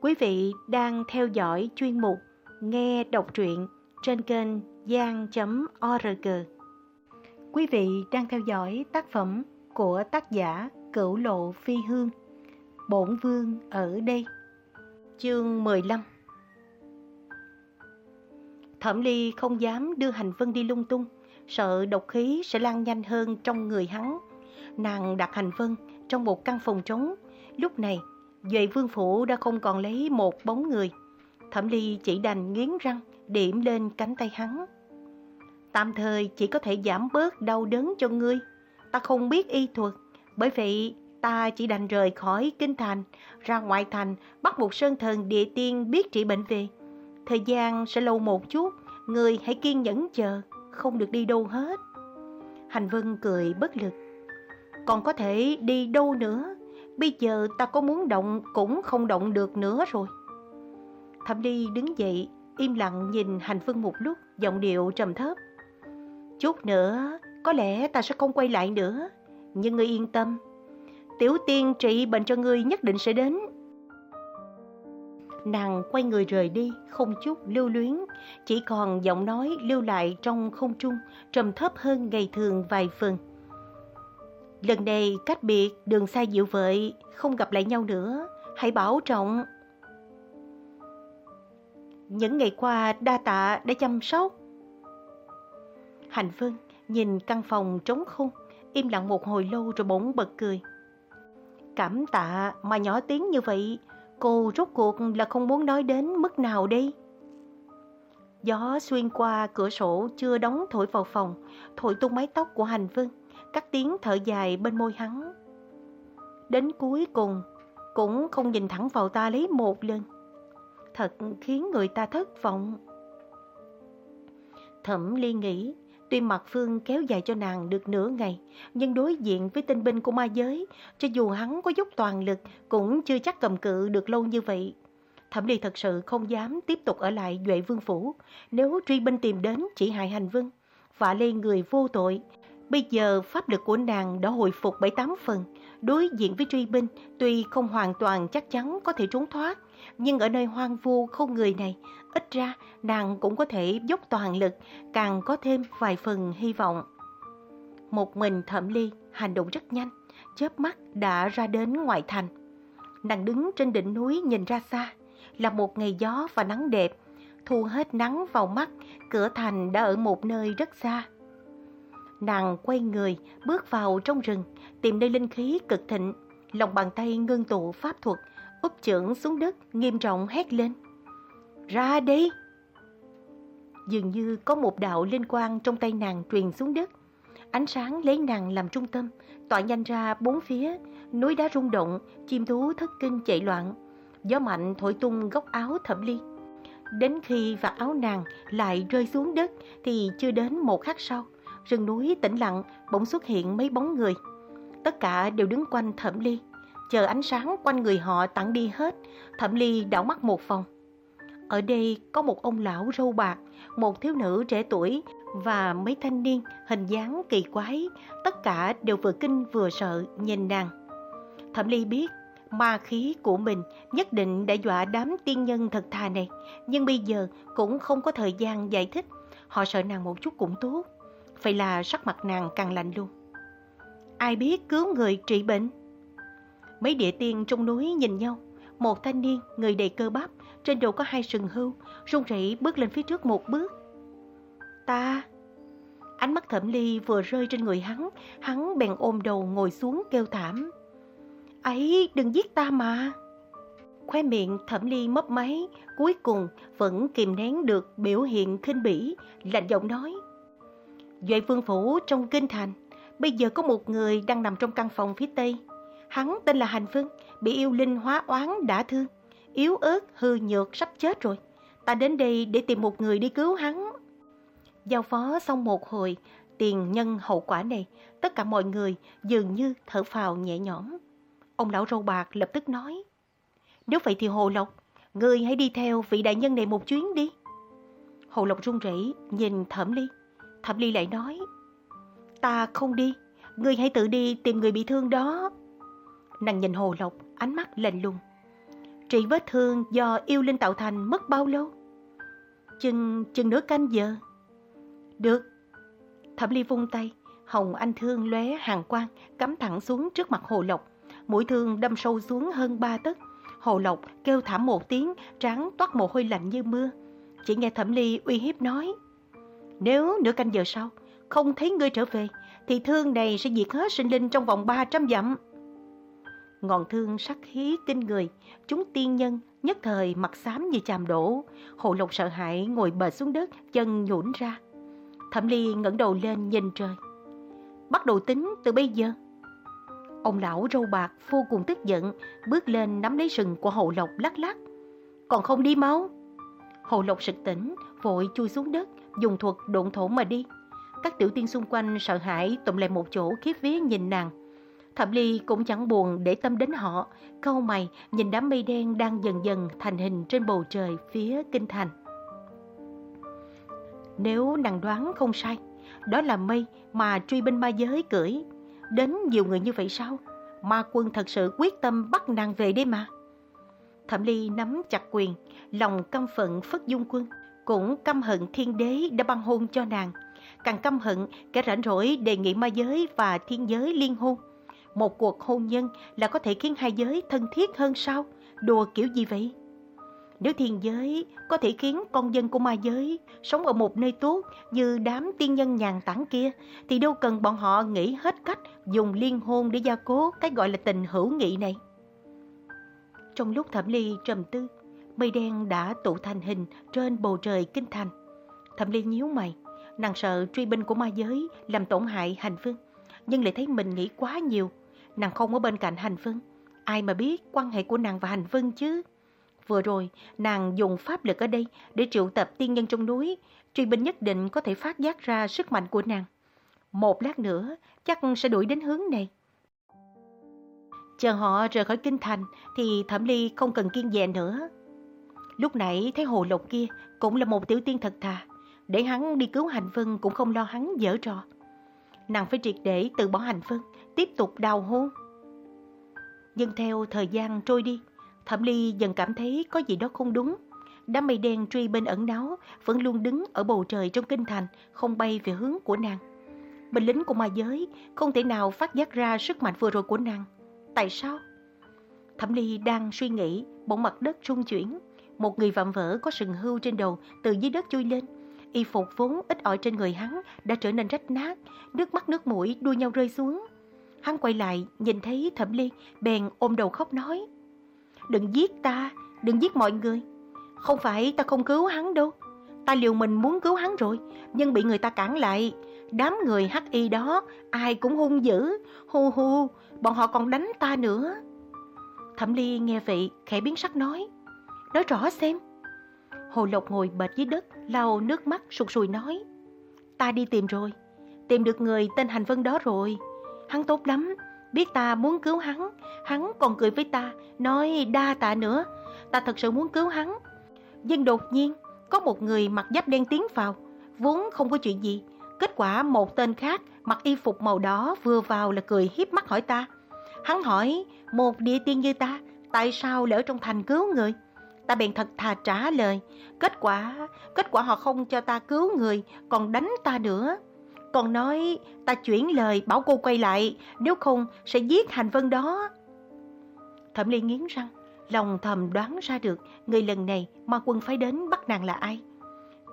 Quý vị đang theo dõi chuyên mục Nghe đọc truyện trên kênh gian.org. Quý vị đang theo dõi tác phẩm của tác giả Cửu Lộ Phi Hương, Bổn Vương ở đây. Chương 15 Thẩm Ly không dám đưa Hành Vân đi lung tung, sợ độc khí sẽ lan nhanh hơn trong người hắn. Nàng đặt Hành Vân trong một căn phòng trống. Lúc này, Duệ Vương Phủ đã không còn lấy một bóng người. Thẩm Ly chỉ đành nghiến răng, điểm lên cánh tay hắn. Tạm thời chỉ có thể giảm bớt đau đớn cho ngươi. Ta không biết y thuật, bởi vậy ta chỉ đành rời khỏi kinh thành, ra ngoại thành, bắt một sơn thần địa tiên biết trị bệnh về. Thời gian sẽ lâu một chút, người hãy kiên nhẫn chờ, không được đi đâu hết. Hành Vân cười bất lực. Còn có thể đi đâu nữa? Bây giờ ta có muốn động cũng không động được nữa rồi. Thẩm đi đứng dậy, im lặng nhìn Hành phương một lúc, giọng điệu trầm thấp. Chút nữa, có lẽ ta sẽ không quay lại nữa. Nhưng ngươi yên tâm, tiểu tiên trị bệnh cho ngươi nhất định sẽ đến. Nàng quay người rời đi, không chút lưu luyến, chỉ còn giọng nói lưu lại trong không trung, trầm thấp hơn ngày thường vài phần. Lần này cách biệt đường xa dịu vợi, không gặp lại nhau nữa, hãy bảo trọng. Những ngày qua đa tạ đã chăm sóc. Hành Vân nhìn căn phòng trống không, im lặng một hồi lâu rồi bỗng bật cười. Cảm tạ mà nhỏ tiếng như vậy, cô rốt cuộc là không muốn nói đến mức nào đây? Gió xuyên qua cửa sổ chưa đóng thổi vào phòng, thổi tung mái tóc của Hành Vân, các tiếng thở dài bên môi hắn. Đến cuối cùng, cũng không nhìn thẳng vào ta lấy một lần. Thật khiến người ta thất vọng. Thẩm Ly nghĩ, tuy mặt Phương kéo dài cho nàng được nửa ngày, nhưng đối diện với tinh binh của ma giới, cho dù hắn có dốc toàn lực, cũng chưa chắc cầm cự được lâu như vậy. Thẩm Ly thật sự không dám tiếp tục ở lại Duệ Vương Phủ, nếu truy binh tìm đến chỉ hại hành vương, vạ lên người vô tội, Bây giờ pháp lực của nàng đã hồi phục 7-8 phần. Đối diện với truy binh, tuy không hoàn toàn chắc chắn có thể trốn thoát, nhưng ở nơi hoang vu không người này, ít ra nàng cũng có thể dốc toàn lực, càng có thêm vài phần hy vọng. Một mình thẩm ly, hành động rất nhanh, chớp mắt đã ra đến ngoại thành. Nàng đứng trên đỉnh núi nhìn ra xa, là một ngày gió và nắng đẹp, thu hết nắng vào mắt, cửa thành đã ở một nơi rất xa. Nàng quay người, bước vào trong rừng, tìm nơi linh khí cực thịnh. Lòng bàn tay ngưng tụ pháp thuật, úp chưởng xuống đất, nghiêm trọng hét lên. Ra đi! Dường như có một đạo linh quang trong tay nàng truyền xuống đất. Ánh sáng lấy nàng làm trung tâm, tỏa nhanh ra bốn phía, núi đá rung động, chim thú thất kinh chạy loạn. Gió mạnh thổi tung góc áo thẩm ly. Đến khi vạt áo nàng lại rơi xuống đất thì chưa đến một khắc sau, rừng núi tĩnh lặng bỗng xuất hiện mấy bóng người. Tất cả đều đứng quanh Thẩm Ly, chờ ánh sáng quanh người họ tản đi hết, Thẩm Ly đảo mắt một vòng. Ở đây có một ông lão râu bạc, một thiếu nữ trẻ tuổi và mấy thanh niên hình dáng kỳ quái, tất cả đều vừa kinh vừa sợ nhìn nàng. Thẩm Ly biết ma khí của mình nhất định đã dọa đám tiên nhân thật thà này, nhưng bây giờ cũng không có thời gian giải thích, họ sợ nàng một chút cũng tốt. Vậy là sắc mặt nàng càng lạnh luôn. Ai biết cứu người trị bệnh? Mấy địa tiên trong núi nhìn nhau. Một thanh niên, người đầy cơ bắp, trên đầu có hai sừng hưu, run rẩy bước lên phía trước một bước. Ta... Ánh mắt thẩm ly vừa rơi trên người hắn, hắn bèn ôm đầu ngồi xuống kêu thảm. Ấy, đừng giết ta mà. Khoe miệng thẩm ly mấp máy, cuối cùng vẫn kìm nén được biểu hiện khinh bỉ, lạnh giọng nói. Duệ Vương Phủ trong kinh thành, bây giờ có một người đang nằm trong căn phòng phía tây. Hắn tên là Hành Vân, bị yêu linh hóa oán đã thương, yếu ớt, hư nhược, sắp chết rồi. Ta đến đây để tìm một người đi cứu hắn. Giao phó xong một hồi, tiền nhân hậu quả này, tất cả mọi người dường như thở phào nhẹ nhõm. Ông lão râu bạc lập tức nói, nếu vậy thì Hồ Lộc, người hãy đi theo vị đại nhân này một chuyến đi. Hồ Lộc run rẩy nhìn Thẩm Ly. Thẩm Ly lại nói, ta không đi, ngươi hãy tự đi tìm người bị thương đó. Nàng nhìn Hồ Lộc, ánh mắt lạnh lùng. trị vết thương do yêu linh tạo thành mất bao lâu? Chừng, chừng nửa canh giờ. Được. Thẩm Ly vung tay, hồng anh thương lóe hàng quang, cắm thẳng xuống trước mặt Hồ Lộc. Mũi thương đâm sâu xuống hơn ba tấc. Hồ Lộc kêu thảm một tiếng, trán toát mồ hôi lạnh như mưa. Chỉ nghe Thẩm Ly uy hiếp nói. Nếu nửa canh giờ sau, không thấy ngươi trở về, thì thương này sẽ diệt hết sinh linh trong vòng 300 dặm. Ngọn thương sắc khí kinh người, chúng tiên nhân nhất thời mặt xám như chàm đổ. Hồ Lộc sợ hãi ngồi bệt xuống đất, chân nhũn ra. Thẩm Ly ngẩng đầu lên nhìn trời. Bắt đầu tính từ bây giờ. Ông lão râu bạc vô cùng tức giận, bước lên nắm lấy sừng của hậu Lộc lắc lắc. Còn không đi máu. Hồ Lộc sực tỉnh, vội chui xuống đất, dùng thuật độn thổ mà đi. Các tiểu tiên xung quanh sợ hãi tụm lại một chỗ khiếp vía nhìn nàng. Thẩm Ly cũng chẳng buồn để tâm đến họ, câu mày nhìn đám mây đen đang dần dần thành hình trên bầu trời phía kinh thành. Nếu nàng đoán không sai, đó là mây mà truy binh ma giới cưỡi. Đến nhiều người như vậy sao? Ma quân thật sự quyết tâm bắt nàng về đây mà. Thẩm Ly nắm chặt quyền, lòng căm phận phất dung quân, cũng căm hận thiên đế đã băng hôn cho nàng. Càng căm hận kẻ rảnh rỗi đề nghị ma giới và thiên giới liên hôn. Một cuộc hôn nhân là có thể khiến hai giới thân thiết hơn sao? Đùa kiểu gì vậy? Nếu thiên giới có thể khiến con dân của ma giới sống ở một nơi tốt như đám tiên nhân nhàn tản kia, thì đâu cần bọn họ nghĩ hết cách dùng liên hôn để gia cố cái gọi là tình hữu nghị này. Trong lúc Thẩm Ly trầm tư, mây đen đã tụ thành hình trên bầu trời kinh thành. Thẩm Ly nhíu mày, nàng sợ truy binh của ma giới làm tổn hại hành phương, nhưng lại thấy mình nghĩ quá nhiều. Nàng không ở bên cạnh hành phương, ai mà biết quan hệ của nàng và hành phương chứ. Vừa rồi, nàng dùng pháp lực ở đây để triệu tập tiên nhân trong núi, truy binh nhất định có thể phát giác ra sức mạnh của nàng. Một lát nữa, chắc sẽ đuổi đến hướng này. Chờ họ rời khỏi kinh thành thì Thẩm Ly không cần kiên dè nữa. Lúc nãy thấy hồ lộc kia cũng là một tiểu tiên thật thà. Để hắn đi cứu hành vân cũng không lo hắn dở trò. Nàng phải triệt để từ bỏ hành vân, tiếp tục đào hôn. Nhưng theo thời gian trôi đi, Thẩm Ly dần cảm thấy có gì đó không đúng. Đám mây đen truy bên ẩn náu vẫn luôn đứng ở bầu trời trong kinh thành, không bay về hướng của nàng. Binh lính của ma giới không thể nào phát giác ra sức mạnh vừa rồi của nàng. Tại sao? Thẩm Ly đang suy nghĩ, bỗng mặt đất rung chuyển. Một người vạm vỡ có sừng hưu trên đầu từ dưới đất chui lên. Y phục vốn ít ỏi trên người hắn đã trở nên rách nát, nước mắt nước mũi đua nhau rơi xuống. Hắn quay lại, nhìn thấy Thẩm Ly, bèn ôm đầu khóc nói. Đừng giết ta, đừng giết mọi người. Không phải ta không cứu hắn đâu. Ta liều mình muốn cứu hắn rồi, nhưng bị người ta cản lại. Đám người hắc y đó, ai cũng hung dữ. Hu hu, bọn họ còn đánh ta nữa. Thẩm Ly nghe vậy, khẽ biến sắc nói. Nói rõ xem. Hồ Lộc ngồi bệt dưới đất, lau nước mắt sụt sùi nói. Ta đi tìm rồi, tìm được người tên Hành Vân đó rồi. Hắn tốt lắm, biết ta muốn cứu hắn, hắn còn cười với ta, nói đa tạ nữa. Ta thật sự muốn cứu hắn. Nhưng đột nhiên, có một người mặc giáp đen tiến vào, vốn không có chuyện gì. Kết quả một tên khác mặc y phục màu đỏ vừa vào là cười hiếp mắt hỏi ta. Hắn hỏi, một địa tiên như ta, tại sao lỡ trong thành cứu người? Ta bèn thật thà trả lời. Kết quả, kết quả họ không cho ta cứu người, còn đánh ta nữa. Còn nói ta chuyển lời bảo cô quay lại, nếu không sẽ giết hành vân đó. Thẩm Ly nghiến răng, lòng thầm đoán ra được người lần này ma quân phái đến bắt nàng là ai.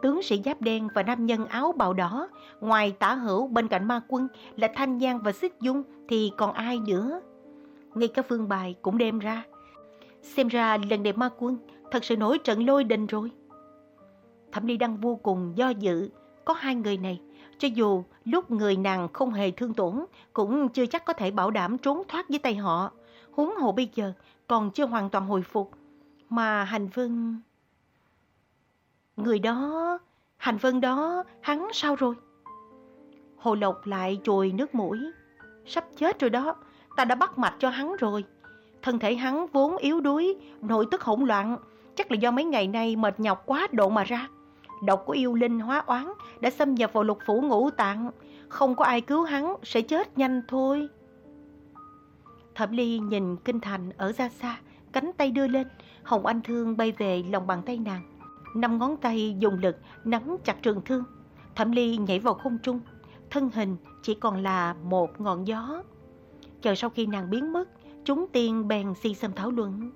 Tướng sĩ giáp đen và nam nhân áo bào đỏ, ngoài tả hữu bên cạnh ma quân là Thanh Giang và Xích Dung thì còn ai nữa. Ngay cả phương bài cũng đem ra. Xem ra lần này ma quân thật sự nổi trận lôi đình rồi. Thẩm Ly đang vô cùng do dự, có hai người này, cho dù lúc người nàng không hề thương tổn, cũng chưa chắc có thể bảo đảm trốn thoát với tay họ. Huống hồ bây giờ còn chưa hoàn toàn hồi phục. Mà hành vân... Người đó, hành vân đó, hắn sao rồi? Hồ Lộc lại chùi nước mũi. Sắp chết rồi đó, ta đã bắt mạch cho hắn rồi. Thân thể hắn vốn yếu đuối, nội tức hỗn loạn, chắc là do mấy ngày nay mệt nhọc quá độ mà ra. Độc của yêu linh hóa oán đã xâm nhập vào lục phủ ngũ tạng, không có ai cứu hắn sẽ chết nhanh thôi. Thẩm Ly nhìn kinh thành ở ra xa, cánh tay đưa lên, Hồng Anh Thương bay về lòng bàn tay nàng. Năm ngón tay dùng lực nắm chặt trường thương. Thẩm Ly nhảy vào không trung, thân hình chỉ còn là một ngọn gió. Chờ sau khi nàng biến mất, chúng tiên bèn si xâm thảo luận.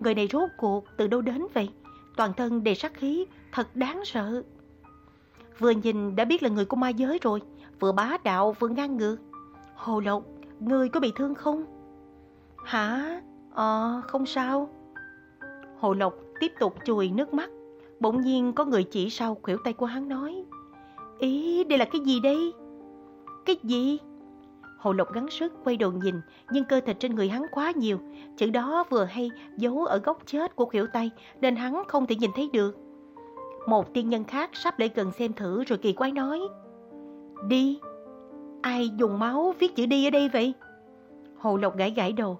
Người này rốt cuộc từ đâu đến vậy? Toàn thân đầy sát khí, thật đáng sợ. Vừa nhìn đã biết là người của ma giới rồi, vừa bá đạo vừa ngang ngược. Hồ Lộc, người có bị thương không? Hả? Ờ, không sao. Hồ Lộc tiếp tục chùi nước mắt. Bỗng nhiên có người chỉ sau khuỷu tay của hắn nói. Ý, đây là cái gì đây? Cái gì? Hồ Lộc gắng sức quay đầu nhìn, nhưng cơ thịt trên người hắn quá nhiều. Chữ đó vừa hay giấu ở góc chết của khuỷu tay, nên hắn không thể nhìn thấy được. Một tiên nhân khác sắp lại gần xem thử rồi kỳ quái nói. Đi. Ai dùng máu viết chữ đi ở đây vậy? Hồ Lộc gãi gãi đầu.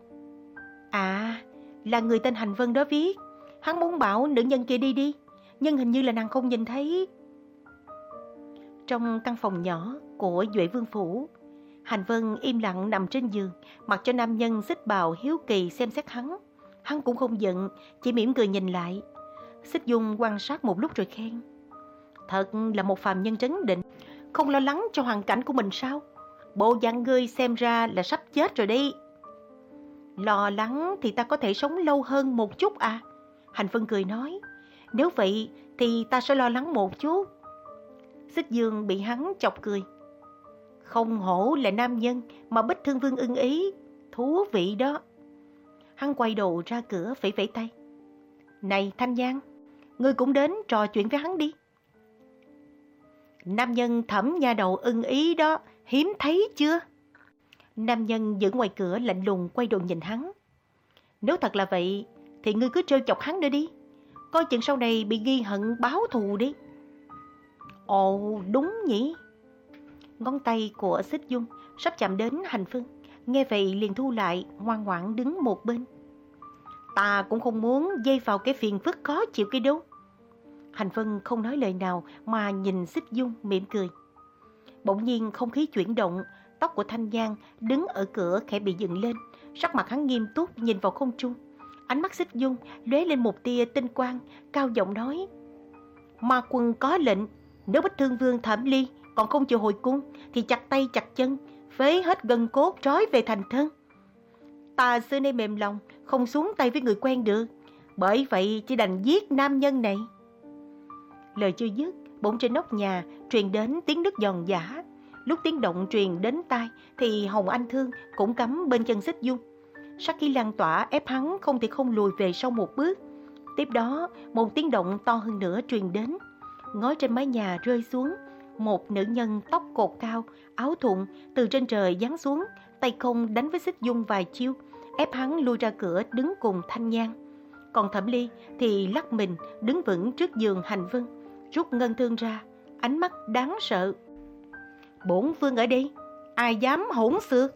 À, là người tên Hành Vân đó viết. Hắn muốn bảo nữ nhân kia đi đi, nhưng hình như là nàng không nhìn thấy. Trong căn phòng nhỏ của Duệ Vương Phủ, Hành Vân im lặng nằm trên giường, mặc cho nam nhân xích bào hiếu kỳ xem xét hắn. Hắn cũng không giận, chỉ mỉm cười nhìn lại. Xích Dung quan sát một lúc rồi khen. Thật là một phàm nhân trấn định, không lo lắng cho hoàn cảnh của mình sao? Bộ dạng ngươi xem ra là sắp chết rồi đi. Lo lắng thì ta có thể sống lâu hơn một chút à? Hành Vân cười nói. Nếu vậy thì ta sẽ lo lắng một chút. Xích Dương bị hắn chọc cười. Không hổ là nam nhân mà Bích Thương Vương ưng ý. Thú vị đó. Hắn quay đầu ra cửa phẩy phẩy tay. Này Thanh Giang, ngươi cũng đến trò chuyện với hắn đi. Nam nhân thẩm nha đầu ưng ý đó, hiếm thấy chưa? Nam nhân giữ ngoài cửa lạnh lùng quay đầu nhìn hắn. Nếu thật là vậy, thì ngươi cứ trêu chọc hắn nữa đi. Coi chừng sau này bị ghi hận báo thù đi. Ồ, đúng nhỉ? Ngón tay của xích dung sắp chạm đến hành phương. Nghe vậy liền thu lại, ngoan ngoãn đứng một bên. Ta cũng không muốn dây vào cái phiền phức khó chịu kia đâu. Hành Vân không nói lời nào mà nhìn xích dung mỉm cười. Bỗng nhiên không khí chuyển động, tóc của Thanh Giang đứng ở cửa khẽ bị dựng lên, sắc mặt hắn nghiêm túc nhìn vào không trung. Ánh mắt xích dung lóe lên một tia tinh quang, cao giọng nói. Ma quân có lệnh, nếu Bích Thương Vương thẩm ly còn không chịu hồi cung thì chặt tay chặt chân, phế hết gân cốt trói về thành thân. Ta xưa nay mềm lòng, không xuống tay với người quen được, bởi vậy chỉ đành giết nam nhân này. Lời chưa dứt, bỗng trên nóc nhà truyền đến tiếng nứt giòn giả. Lúc tiếng động truyền đến tai thì Hồng Anh Thương cũng cắm bên chân xích dung. Sắc khí lan tỏa ép hắn không thể không lùi về sau một bước. Tiếp đó, một tiếng động to hơn nữa truyền đến. Ngói trên mái nhà rơi xuống, một nữ nhân tóc cột cao, áo thụng từ trên trời giáng xuống, tay không đánh với xích dung vài chiêu, ép hắn lui ra cửa đứng cùng thanh nhang. Còn thẩm ly thì lắc mình đứng vững trước giường hành vân, rút ngân thương ra, ánh mắt đáng sợ. Bổn vương ở đây, ai dám hỗn xược?